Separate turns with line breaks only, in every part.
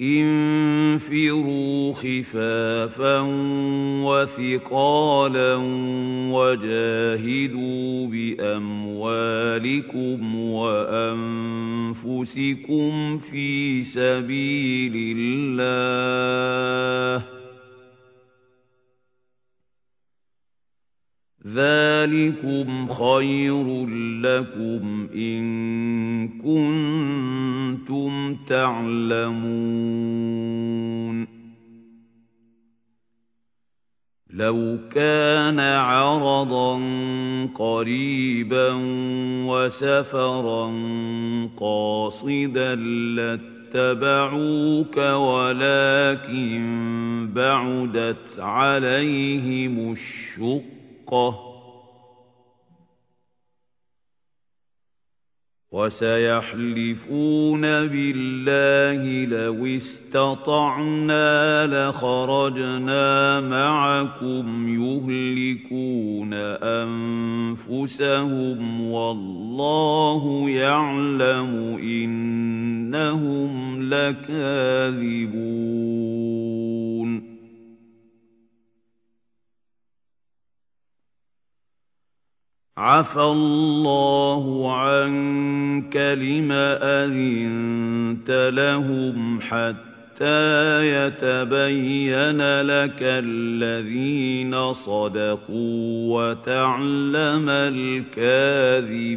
انفروا خفافا وثقالا وجاهدوا بأموالكم وأنفسكم في سبيل الله. ذلكم خير لكم إن كنتم تعلمون. لو كان عرضا قريبا وسفرا قاصدا لاتبعوك ولكن بعدت عليهم الشق وسيحلفون بالله لو استطعنا لخرجنا معكم يهلكون أنفسهم والله يعلم إنهم لكاذبون عفى الله عنك لم أذنت لهم حتى يتبين لك الذين صدقوا وتعلم الكاذبين.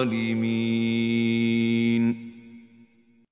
بالظالمين